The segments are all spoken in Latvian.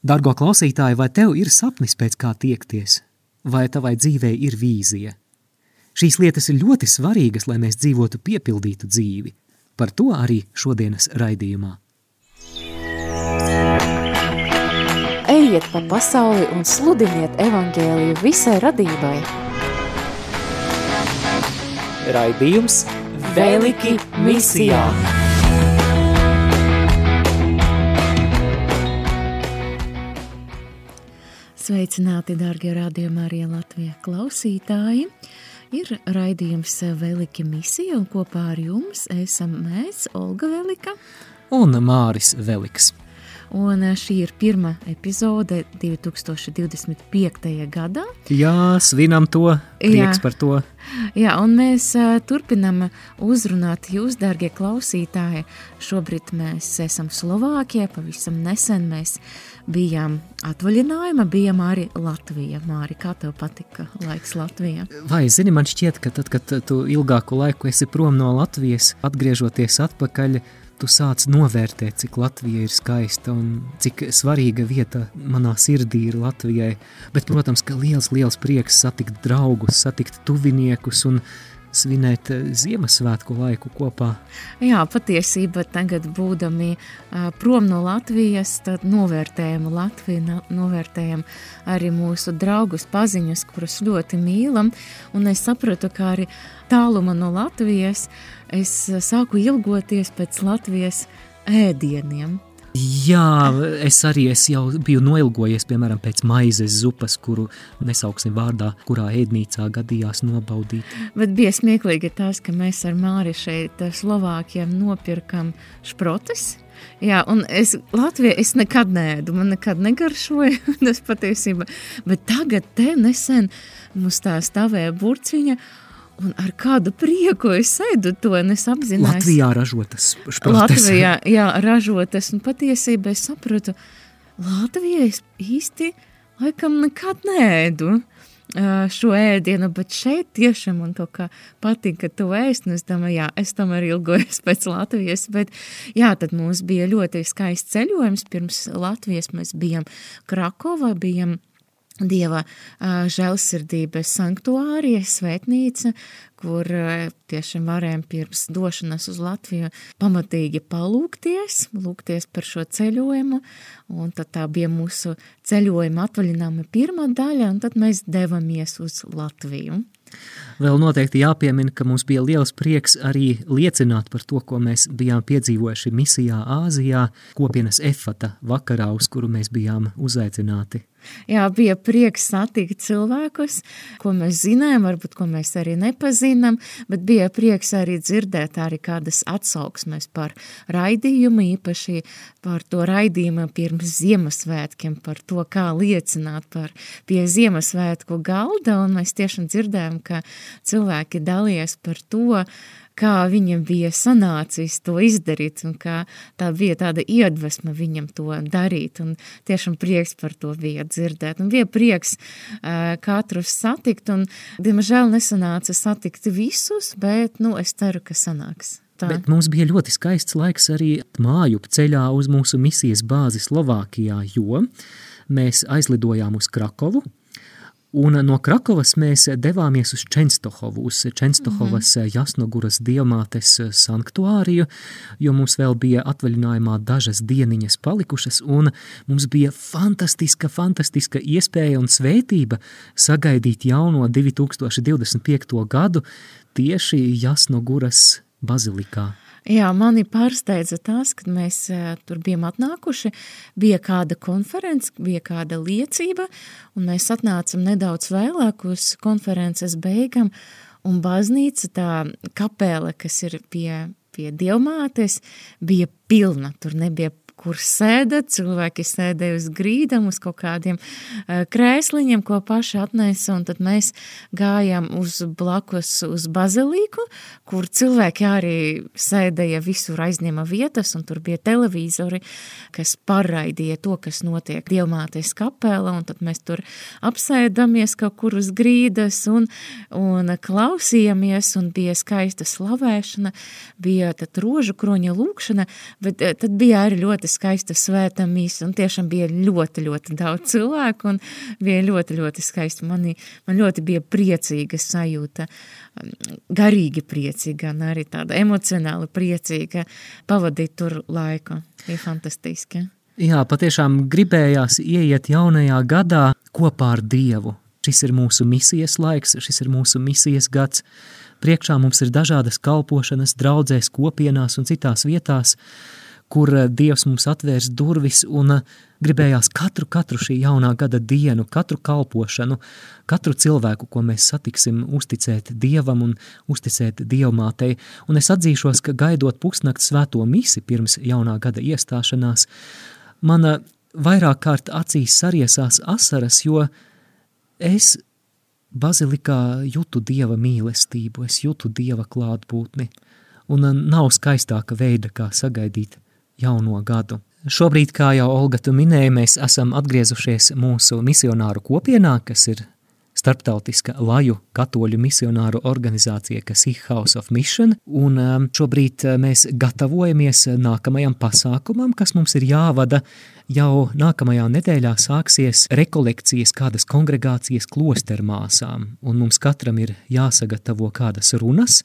Dargo klausītāji, vai tev ir sapnis pēc kā tiekties, vai tavai dzīvē ir vīzija? Šīs lietas ir ļoti svarīgas, lai mēs dzīvotu piepildītu dzīvi. Par to arī šodienas raidījumā. Ejiet pa pasauli un sludiniet evangēliju visai radībai. Raidījums Veliki misijā! Sveicināti, dārgie rādījumā arī Latvijā klausītāji! Ir raidījums Velika misija, un kopā ar jums esam mēs, Olga Velika un Māris Veliks. Un šī ir pirmā epizode 2025. gadā. Jā, svinam to, prieks Jā. par to. Jā, un mēs uh, turpinam uzrunāt jūs, dārgie klausītāji. Šobrīd mēs esam Slovākijā, pavisam nesen mēs bijām atvaļinājumā, bijām arī Latvijā. Māri, kā tev patika laiks Latvijā? Vai, zini, man šķiet, ka tad, kad tu ilgāku laiku esi prom no Latvijas, atgriežoties atpakaļ, tu sāc novērtēt, cik Latvija ir skaista un cik svarīga vieta manā sirdī ir Latvijai. Bet, protams, ka liels, liels prieks satikt draugus, satikt tuviniekus un svinēt eh, Ziemassvētku laiku kopā. Jā, patiesībā tagad būdami uh, prom no Latvijas, tad novērtējam Latviju, novērtējam arī mūsu draugus, paziņas, kurus ļoti mīlam, un es sapratu, ka arī tāluma no Latvijas es sāku ilgoties pēc Latvijas ēdieniem. Jā, es arī es jau biju noilgojies, piemēram, pēc maizes zupas, kuru nesauksim vārdā, kurā ēdnīcā gadījās nobaudīt. Bet bija smieklīgi tas, ka mēs ar Māri šeit Slovākiem nopirkam šprotes, Jā, un es Latvijā es nekad nēdu, man nekad negaršoja tas patiesībā, bet tagad te nesen mums tā stāvēja burciņa, Un ar kādu prieku es sēdu to, un es apzinājos. Latvijā ražotas. Latvijā, jā, ražotas, un patiesībā es sapratu, Latvijā es īsti laikam nekad nēdu šo ēdienu, bet šeit tiešām man kaut kā patika to ēst, un es domāju, jā, es tomēr ilgojos pēc Latvijas, bet jā, tad mums bija ļoti skaists ceļojums, pirms Latvijas mēs bijām Krakovā, bijām Dieva žēlsirdības sanktuārija, svētnīca, kur tiešām varējām pirms došanas uz Latviju pamatīgi palūkties, lūgties par šo ceļojumu, un tad tā bija mūsu ceļojuma atvaļinājuma pirmā daļa, un tad mēs devamies uz Latviju. Vēl noteikti jāpiemina, ka mums bija liels prieks arī liecināt par to, ko mēs bijām piedzīvojuši misijā Āzijā, kopienas efata vakarā, uz kuru mēs bijām uzaicināti. Jā, bija prieks satikt cilvēkus, ko mēs zinām, varbūt ko mēs arī nepazīstam, bet bija prieks arī dzirdēt arī kādas atsauksmes par raidījumu, īpaši par to raidījumu pirms Ziemassvētkiem, par to, kā liecināt par pie Ziemassvētku galda, un mēs tiešām dzirdējām, ka cilvēki dalies par to, kā viņam bija sanācis to izdarīt, un kā tā bija tāda iedvesma viņam to darīt, un tiešām prieks par to bija dzirdēt, un bija prieks uh, katrus satikt, un, diemžēl, nesanāca satikt visus, bet, nu, es ceru, ka sanāks. Tā. Bet mums bija ļoti skaists laiks arī māju ceļā uz mūsu misijas bāzi Slovākijā, jo mēs aizlidojām uz Krakovu, Un no Krakovas mēs devāmies uz Čenstohovu, uz Čenstohovas mm -hmm. Jasnoguras diamātes sanktuāriju, jo mums vēl bija atvaļinājumā dažas dieniņas palikušas, un mums bija fantastiska, fantastiska iespēja un svētība sagaidīt jauno 2025. gadu tieši Jasnoguras bazilikā. Jā, mani pārsteidza tas, kad mēs uh, tur bijām atnākuši, bija kāda konference, bija kāda liecība, un mēs atnācam nedaudz vēlāk uz konferences beigām, un baznīca, tā kapela, kas ir pie, pie dievmātes, bija pilna, tur nebija kur sēdat, cilvēki sēdēja uz grīdam, uz kaut kādiem uh, krēsliņiem, ko paši atnesa, un tad mēs gājām uz blakus uz bazilīku, kur cilvēki arī sēdēja visur aizņēma vietas, un tur bija televīzori, kas paraidīja to, kas notiek Dievmātes kapela, un tad mēs tur apsēdamies kaut kur uz grīdas un, un klausījāmies, un bija skaista slavēšana, bija tad rožu kroņa lūkšana, bet tad bija arī ļoti skaista svēta mīsa, un tiešām bija ļoti, ļoti daudz cilvēku, un bija ļoti, ļoti skaisti. Mani, man ļoti bija priecīga sajūta, garīgi priecīga, un arī tāda emocionāli priecīga pavadīt tur laiku. Bija fantastiski. Jā, patiešām gribējās ieiet jaunajā gadā kopā ar Dievu. Šis ir mūsu misijas laiks, šis ir mūsu misijas gads. Priekšā mums ir dažādas kalpošanas, draudzēs, kopienās un citās vietās, kur eh, Dievs mums atvērs durvis un eh, gribējās katru, katru šī jaunā gada dienu, katru kalpošanu, katru cilvēku, ko mēs satiksim, uzticēt Dievam un uzticēt Dievmātei. Un es atzīšos, ka gaidot pusnakts svēto misi pirms jaunā gada iestāšanās, mana vairāk kārt acīs sariesās asaras, jo es bazilikā jūtu dieva mīlestību, es jūtu dieva klātbūtni, un uh, nav skaistāka veida, kā sagaidīt jauno gadu. Šobrīd, kā jau Olga tu minēja, mēs esam atgriezušies mūsu misionāru kopienā, kas ir starptautiska laju katoļu misionāru organizācija, kas ir House of Mission, un um, šobrīd uh, mēs gatavojamies nākamajam pasākumam, kas mums ir jāvada. Jau nākamajā nedēļā sāksies rekolekcijas kādas kongregācijas klostermāsām, un mums katram ir jāsagatavo kādas runas,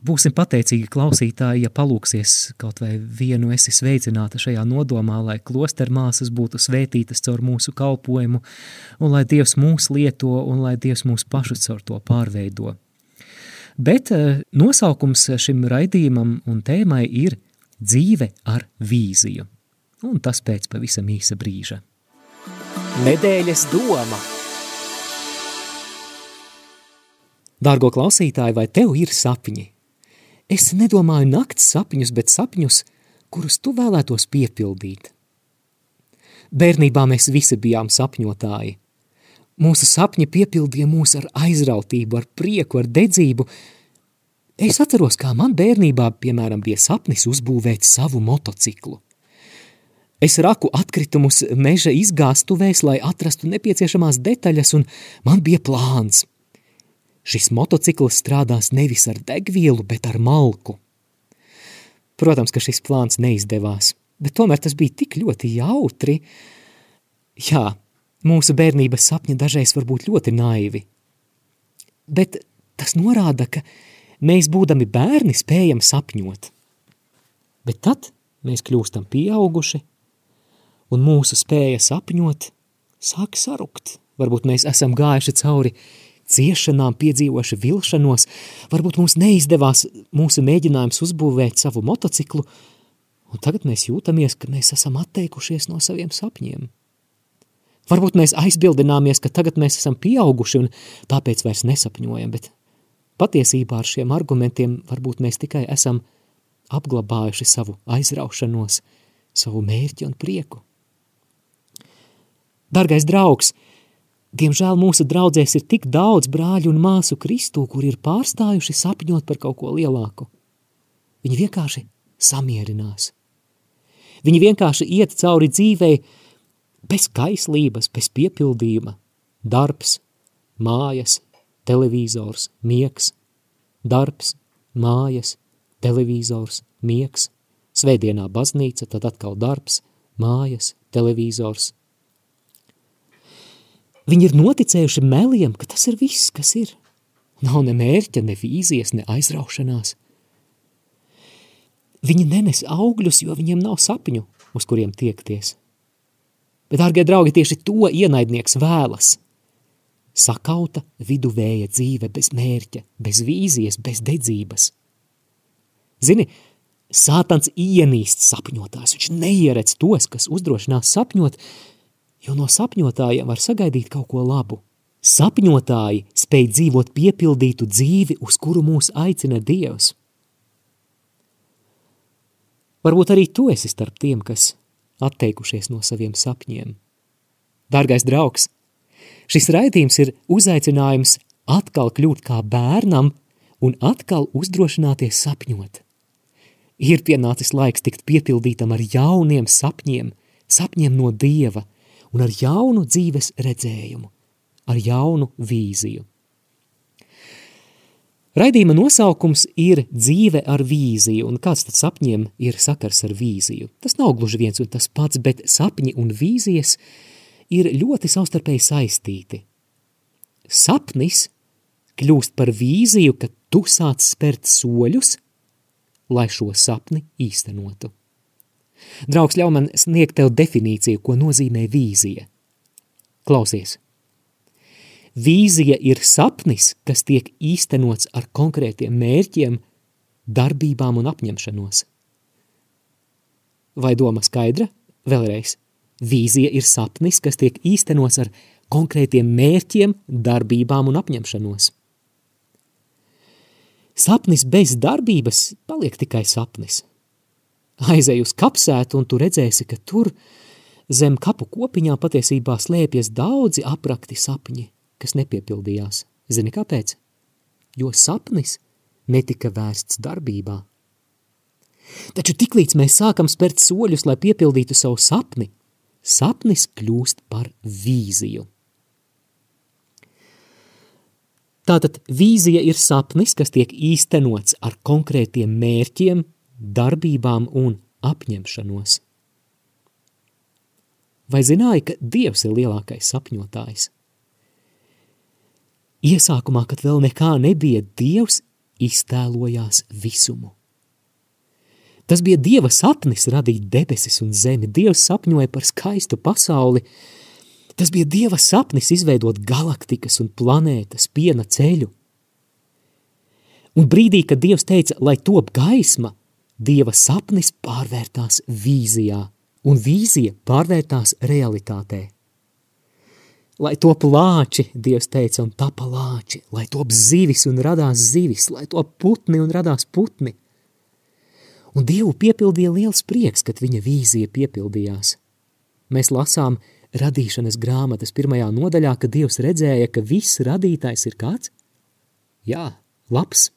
Būsim pateicīgi klausītāji, ja palūksies kaut vai vienu esi sveicināta šajā nodomā, lai klostermāsas būtu svētītas caur mūsu kalpojumu, un lai Dievs mūs lieto, un lai Dievs mūs pašus caur to pārveido. Bet eh, nosaukums šim raidījumam un tēmai ir dzīve ar vīziju, un tas pēc pavisam īsa brīža. Nedēļas doma Dārgo klausītāji, vai tev ir sapņi? Es nedomāju nakts sapņus, bet sapņus, kurus tu vēlētos piepildīt. Bērnībā mēs visi bijām sapņotāji. Mūsu sapņi piepildīja mūs ar aizrautību, ar prieku, ar dedzību. Es atceros, kā man bērnībā, piemēram, bija sapnis uzbūvēt savu motociklu. Es raku atkritumus meža izgāstuvēs, lai atrastu nepieciešamās detaļas, un man bija plāns – Šis motocikls strādās nevis ar degvielu, bet ar malku. Protams, ka šis plāns neizdevās, bet tomēr tas bija tik ļoti jautri. Jā, mūsu bērnības sapņi dažreiz var būt ļoti naivi. Bet tas norāda, ka mēs būdami bērni spējam sapņot. Bet tad mēs kļūstam pieauguši, un mūsu spēja sapņot sāk sarukt. Varbūt mēs esam gājuši cauri ciešanām, piedzīvojuši vilšanos, varbūt mums neizdevās mūsu mēģinājums uzbūvēt savu motociklu, un tagad mēs jūtamies, ka mēs esam atteikušies no saviem sapņiem. Varbūt mēs aizbildināmies, ka tagad mēs esam pieauguši un tāpēc vairs nesapņojam, bet patiesībā ar šiem argumentiem varbūt mēs tikai esam apglabājuši savu aizraušanos, savu mērķi un prieku. Dargais draugs, Diemžēl mūsu draudzēs ir tik daudz brāļu un māsu Kristū, kur ir pārstājuši sapņot par kaut ko lielāku. Viņi vienkārši samierinās. Viņi vienkārši iet cauri dzīvei bez kaislības, bez piepildījuma. Darbs, mājas, televizors, miegs, darbs, mājas, televizors, miegs, svētdienā baznīca, tad atkal darbs, mājas, televizors, Viņi ir noticējuši meliem, ka tas ir viss, kas ir. Nav ne mērķa, ne vīzijas, ne aizraušanās. Viņi nenes augļus, jo viņiem nav sapņu, uz kuriem tiekties. Bet, ārgie draugi, tieši to ienaidnieks vēlas. Sakauta viduvēja dzīve bez mērķa, bez vīzijas, bez dedzības. Zini, sātans ienīst sapņotājs, viņš neieredz tos, kas uzdrošinās sapņot, jo no sapņotājiem var sagaidīt kaut ko labu. Sapņotāji spēj dzīvot piepildītu dzīvi, uz kuru mūs aicina Dievs. Varbūt arī tu esi starp tiem, kas atteikušies no saviem sapņiem. Dārgais draugs, šis raidījums ir uzaicinājums atkal kļūt kā bērnam un atkal uzdrošināties sapņot. Ir pienācis laiks tikt piepildītam ar jauniem sapņiem, sapņiem no Dieva – un ar jaunu dzīves redzējumu, ar jaunu vīziju. Raidījuma nosaukums ir dzīve ar vīziju, un kāds tad sapņiem ir sakars ar vīziju? Tas nav gluži viens un tas pats, bet sapņi un vīzijas ir ļoti savstarpēji saistīti. Sapnis kļūst par vīziju, kad tu sāc spērt soļus, lai šo sapni īstenotu. Draugs, ļauj man sniegt tev definīciju, ko nozīmē vīzija. Klausies! Vīzija ir sapnis, kas tiek īstenots ar konkrētiem mērķiem, darbībām un apņemšanos. Vai doma skaidra? Vēlreiz. Vīzija ir sapnis, kas tiek īstenots ar konkrētiem mērķiem, darbībām un apņemšanos. Sapnis bez darbības paliek tikai sapnis. Aizej uz kapsētu un tu redzēsi, ka tur zem kapu kopiņā patiesībā slēpjas daudzi aprakti sapņi kas nepiepildījās. Zini kāpēc? Jo sapnis netika vērsts darbībā. Taču tiklīdz mēs sākam spērt soļus, lai piepildītu savu sapni, sapnis kļūst par vīziju. Tātad vīzija ir sapnis, kas tiek īstenots ar konkrētiem mērķiem, darbībām un apņemšanos. Vai zināji, ka Dievs ir lielākais sapņotājs? Iesākumā, kad vēl nekā nebija, Dievs iztēlojās visumu. Tas bija Dieva sapnis radīt debesis un zemi. Dievs sapņoja par skaistu pasauli. Tas bija Dieva sapnis izveidot galaktikas un planētas piena ceļu. Un brīdī, kad Dievs teica, lai top gaisma, Dieva sapnis pārvērtās vīzijā, un vīzija pārvērtās realitātē. Lai top lāči, Dievs teica, un tapa lāči, lai top zivis un radās zivis, lai top putni un radās putni. Un Dievu piepildīja liels prieks, kad viņa vīzija piepildījās. Mēs lasām radīšanas grāmatas pirmajā nodaļā, ka Dievs redzēja, ka viss radītājs ir kāds? Jā, labs,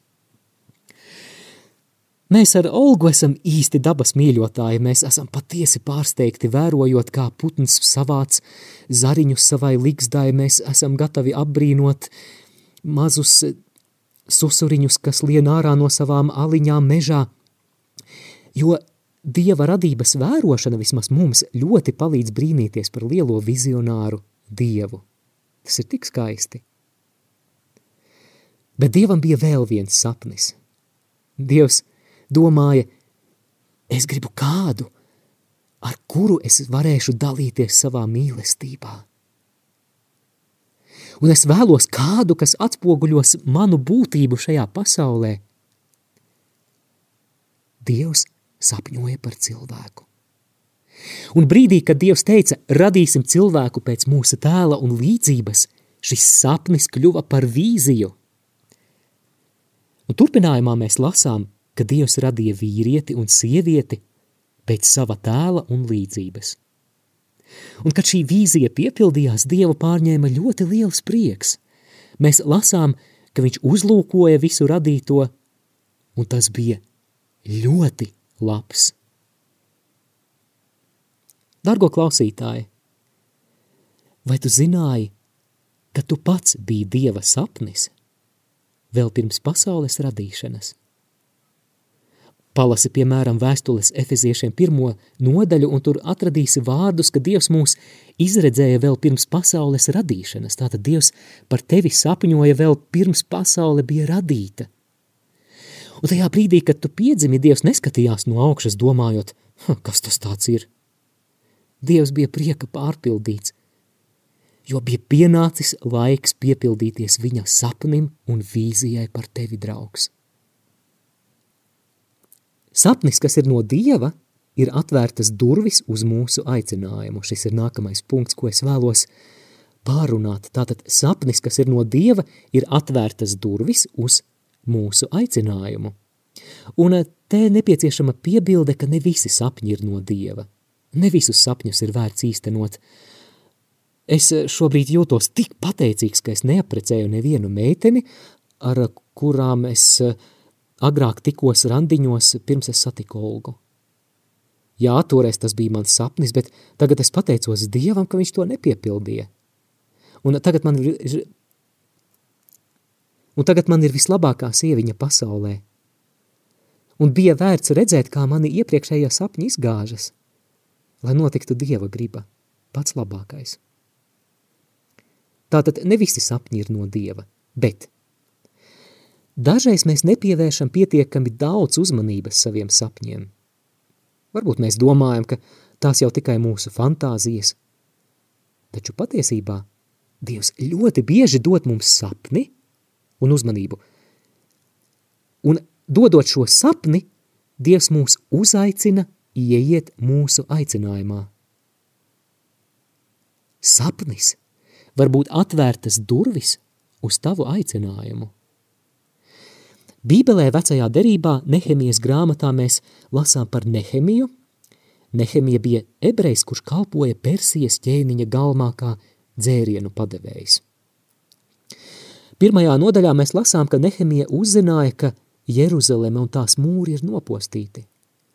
Mēs ar Olgu esam īsti dabas mīļotāji, mēs esam patiesi pārsteigti vērojot, kā putns savāc zariņus savai liksdai, mēs esam gatavi apbrīnot mazus susuriņus, kas lien ārā no savām aliņām mežā, jo Dieva radības vērošana vismaz mums ļoti palīdz brīnīties par lielo vizionāru Dievu. Tas ir tik skaisti. Bet Dievam bija vēl viens sapnis. Dievs – domāja, es gribu kādu, ar kuru es varēšu dalīties savā mīlestībā. Un es vēlos kādu, kas atspoguļos manu būtību šajā pasaulē. Dievs sapņoja par cilvēku. Un brīdī, kad Dievs teica, radīsim cilvēku pēc mūsu tēla un līdzības, šis sapnis kļuva par vīziju. Un turpinājumā mēs lasām, ka Dievs radīja vīrieti un sievieti pēc sava tēla un līdzības. Un, kad šī vīzija piepildījās, Dievu pārņēma ļoti liels prieks. Mēs lasām, ka viņš uzlūkoja visu radīto, un tas bija ļoti labs. Dargo klausītāji, vai tu zināji, ka tu pats biji Dieva sapnis vēl pirms pasaules radīšanas? Palasi, piemēram, vēstules efeziešiem pirmo nodaļu, un tur atradīsi vārdus, ka Dievs mūs izredzēja vēl pirms pasaules radīšanas. Tātad Dievs par tevi sapņoja vēl pirms pasaule bija radīta. Un tajā brīdī, kad tu piedzimi, Dievs neskatījās no augšas domājot, kas tas tāds ir. Dievs bija prieka pārpildīts, jo bija pienācis laiks piepildīties viņa sapnim un vīzijai par tevi, draugs. Sapnis, kas ir no Dieva, ir atvērtas durvis uz mūsu aicinājumu. Šis ir nākamais punkts, ko es vēlos pārunāt. Tātad sapnis, kas ir no Dieva, ir atvērtas durvis uz mūsu aicinājumu. Un te nepieciešama piebilde, ka ne visi sapņi ir no Dieva. Ne visus sapņus ir vērts īstenot. Es šobrīd jūtos tik pateicīgs, ka es neaprecēju nevienu meiteni, ar kurām es uh, agrāk tikos randiņos, pirms es satiku Olgu. Jā, toreiz tas bija mans sapnis, bet tagad es pateicos Dievam, ka viņš to nepiepildīja. Un tagad man ir, un tagad man ir vislabākā sieviņa pasaulē. Un bija vērts redzēt, kā mani iepriekšējā sapņi izgāžas, lai notiktu Dieva griba, pats labākais. Tātad ne visi sapņi ir no Dieva, bet dažreiz mēs nepievēršam pietiekami daudz uzmanības saviem sapņiem. Varbūt mēs domājam, ka tās jau tikai mūsu fantāzijas, taču patiesībā Dievs ļoti bieži dod mums sapni un uzmanību. Un dodot šo sapni, Dievs mūs uzaicina ieiet mūsu aicinājumā. Sapnis var būt atvērtas durvis uz tavu aicinājumu. Bībelē vecajā derībā Nehemijas grāmatā mēs lasām par Nehemiju. Nehemija bija ebrejs, kurš kalpoja Persijas ķēniņa galmā kā dzērienu padevējs. Pirmajā nodaļā mēs lasām, ka Nehemija uzzināja, ka Jeruzaleme un tās mūri ir nopostīti.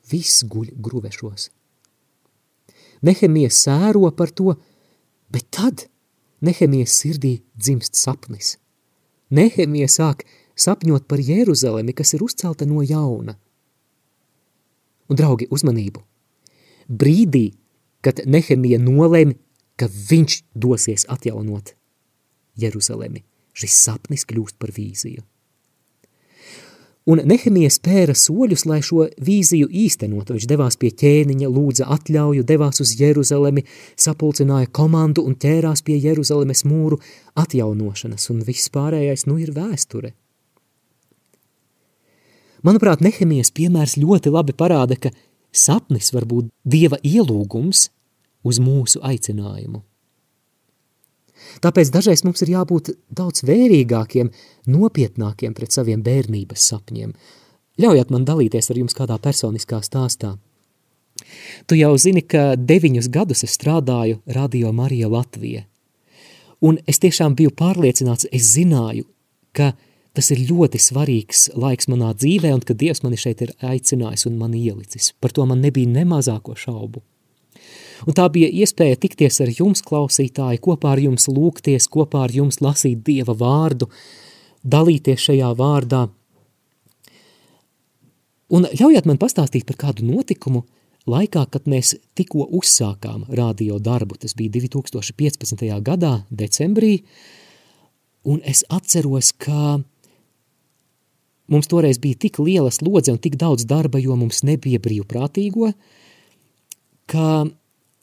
Viss guļ gruvešos. Nehemija sēro par to, bet tad Nehemijas sirdī dzimst sapnis. Nehemija sāk sapņot par Jeruzalemi, kas ir uzcelta no jauna. Un, draugi, uzmanību! Brīdī, kad Nehemija nolēma, ka viņš dosies atjaunot Jeruzalemi, šis sapnis kļūst par vīziju. Un Nehemija spēra soļus, lai šo vīziju īstenotu. Viņš devās pie ķēniņa, lūdza atļauju, devās uz Jeruzalemi, sapulcināja komandu un ķērās pie Jeruzalemes mūru atjaunošanas, un viss pārējais nu ir vēsture. Manuprāt, Nehemijas piemērs ļoti labi parāda, ka sapnis var būt Dieva ielūgums uz mūsu aicinājumu. Tāpēc dažreiz mums ir jābūt daudz vērīgākiem, nopietnākiem pret saviem bērnības sapņiem. Ļaujiet man dalīties ar jums kādā personiskā stāstā. Tu jau zini, ka deviņus gadus es strādāju Radio Marija Latvija. Un es tiešām biju pārliecināts, es zināju, ka tas ir ļoti svarīgs laiks manā dzīvē un ka Dievs mani šeit ir aicinājis un mani ielicis. Par to man nebija nemazāko šaubu. Un tā bija iespēja tikties ar jums, klausītāji, kopā ar jums lūgties, kopā ar jums lasīt Dieva vārdu, dalīties šajā vārdā. Un ļaujiet man pastāstīt par kādu notikumu laikā, kad mēs tikko uzsākām radio darbu. Tas bija 2015. gadā, decembrī, un es atceros, ka mums toreiz bija tik liela slodze un tik daudz darba, jo mums nebija brīvprātīgo, ka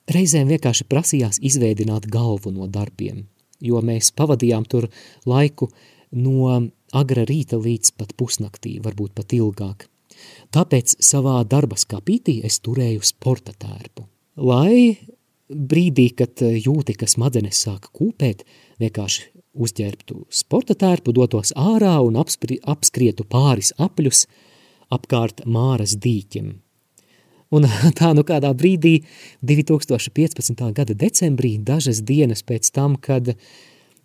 Reizēm vienkārši prasījās izveidināt galvu no darbiem, jo mēs pavadījām tur laiku no agra rīta līdz pat pusnaktī, varbūt pat ilgāk. Tāpēc savā darba skapītī es turēju sporta tērpu, lai brīdī, kad jūti, ka smadzenes sāk kūpēt, vienkārši uzģērbtu sporta tērpu, dotos ārā un apspri, apskrietu pāris apļus apkārt Māras dīķim, Un tā nu kādā brīdī, 2015. gada decembrī, dažas dienas pēc tam, kad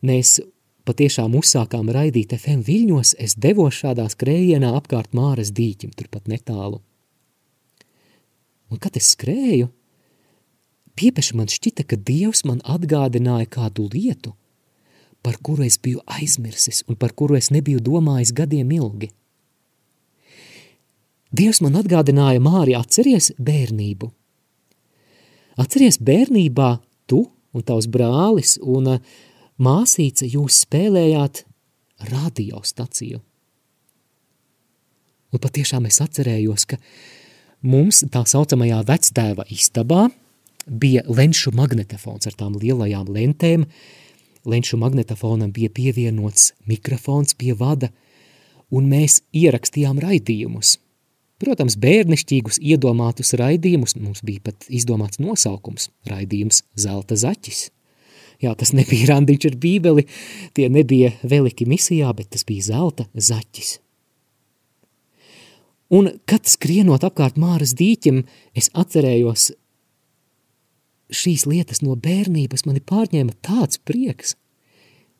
mēs patiešām uzsākām raidīt FM viļņos, es devos šādā skrējienā apkārt Māras dīķim, turpat netālu. Un kad es skrēju, piepeši man šķita, ka Dievs man atgādināja kādu lietu, par kuru es biju aizmirsis un par kuru es nebiju domājis gadiem ilgi – Dievs man atgādināja, Māri, atceries bērnību. Atceries bērnībā tu un tavs brālis un uh, māsīca jūs spēlējāt radiostaciju. Un patiešām es atcerējos, ka mums tā saucamajā vectēva istabā bija lenšu magnetofons ar tām lielajām lentēm. Lenšu magnetofonam bija pievienots mikrofons pie vada, un mēs ierakstījām raidījumus – Protams, bērnišķīgus iedomātus raidījumus, mums bija pat izdomāts nosaukums – raidījums Zelta zaķis. Jā, tas nebija randiņš ar bībeli, tie nebija veliki misijā, bet tas bija zelta zaķis. Un, kad skrienot apkārt Māras dīķim, es atcerējos šīs lietas no bērnības, mani pārņēma tāds prieks.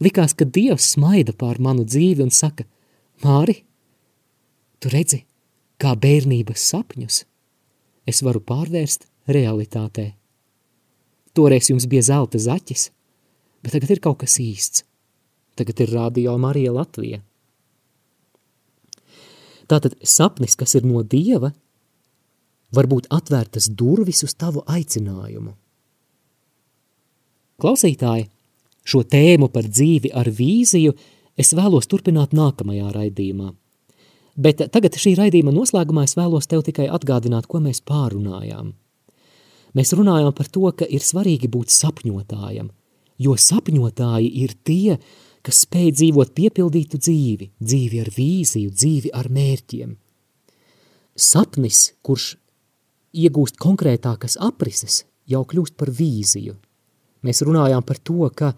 Likās, ka Dievs smaida pār manu dzīvi un saka, Māri, tu redzi, kā bērnības sapņus, es varu pārvērst realitātē. Toreiz jums bija zelta zaķis, bet tagad ir kaut kas īsts. Tagad ir radio Marija Latvija. Tātad sapnis, kas ir no Dieva, var būt atvērtas durvis uz tavu aicinājumu. Klausītāji, šo tēmu par dzīvi ar vīziju es vēlos turpināt nākamajā raidījumā. Bet tagad šī raidījuma noslēgumā es vēlos tev tikai atgādināt, ko mēs pārunājām. Mēs runājām par to, ka ir svarīgi būt sapņotājam, jo sapņotāji ir tie, kas spēj dzīvot piepildītu dzīvi, dzīvi ar vīziju, dzīvi ar mērķiem. Sapnis, kurš iegūst konkrētākas aprises, jau kļūst par vīziju. Mēs runājām par to, ka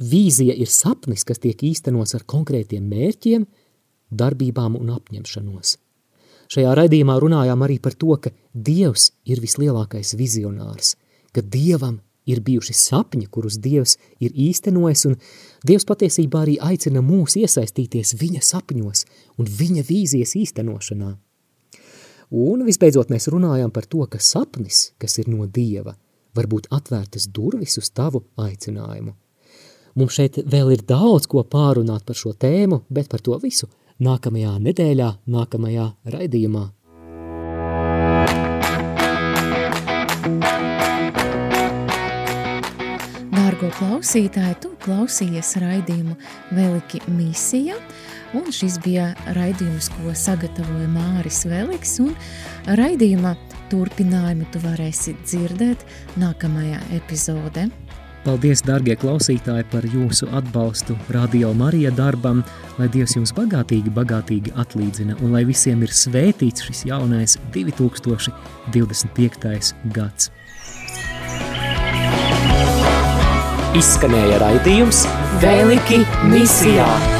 vīzija ir sapnis, kas tiek īstenots ar konkrētiem mērķiem, darbībām un apņemšanos. Šajā raidījumā runājām arī par to, ka Dievs ir vislielākais vizionārs, ka Dievam ir bijuši sapņi, kurus Dievs ir īstenojis, un Dievs patiesībā arī aicina mūs iesaistīties viņa sapņos un viņa vīzijas īstenošanā. Un visbeidzot mēs runājām par to, ka sapnis, kas ir no Dieva, var būt atvērtas durvis uz tavu aicinājumu. Mums šeit vēl ir daudz ko pārunāt par šo tēmu, bet par to visu nākamajā nedēļā, nākamajā raidījumā. Dārgo klausītāji, tu klausījies raidījumu Veliki misija – Un šis bija raidījums, ko sagatavoja Māris Veliks, un raidījuma turpinājumu tu varēsi dzirdēt nākamajā epizodē. Paldies, darbie klausītāji, par jūsu atbalstu Radio Marija darbam, lai Dievs jums bagātīgi, bagātīgi atlīdzina un lai visiem ir svētīts šis jaunais 2025. gads. Izskanēja raidījums Vēliki misijā!